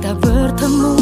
kita bertemu.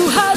Who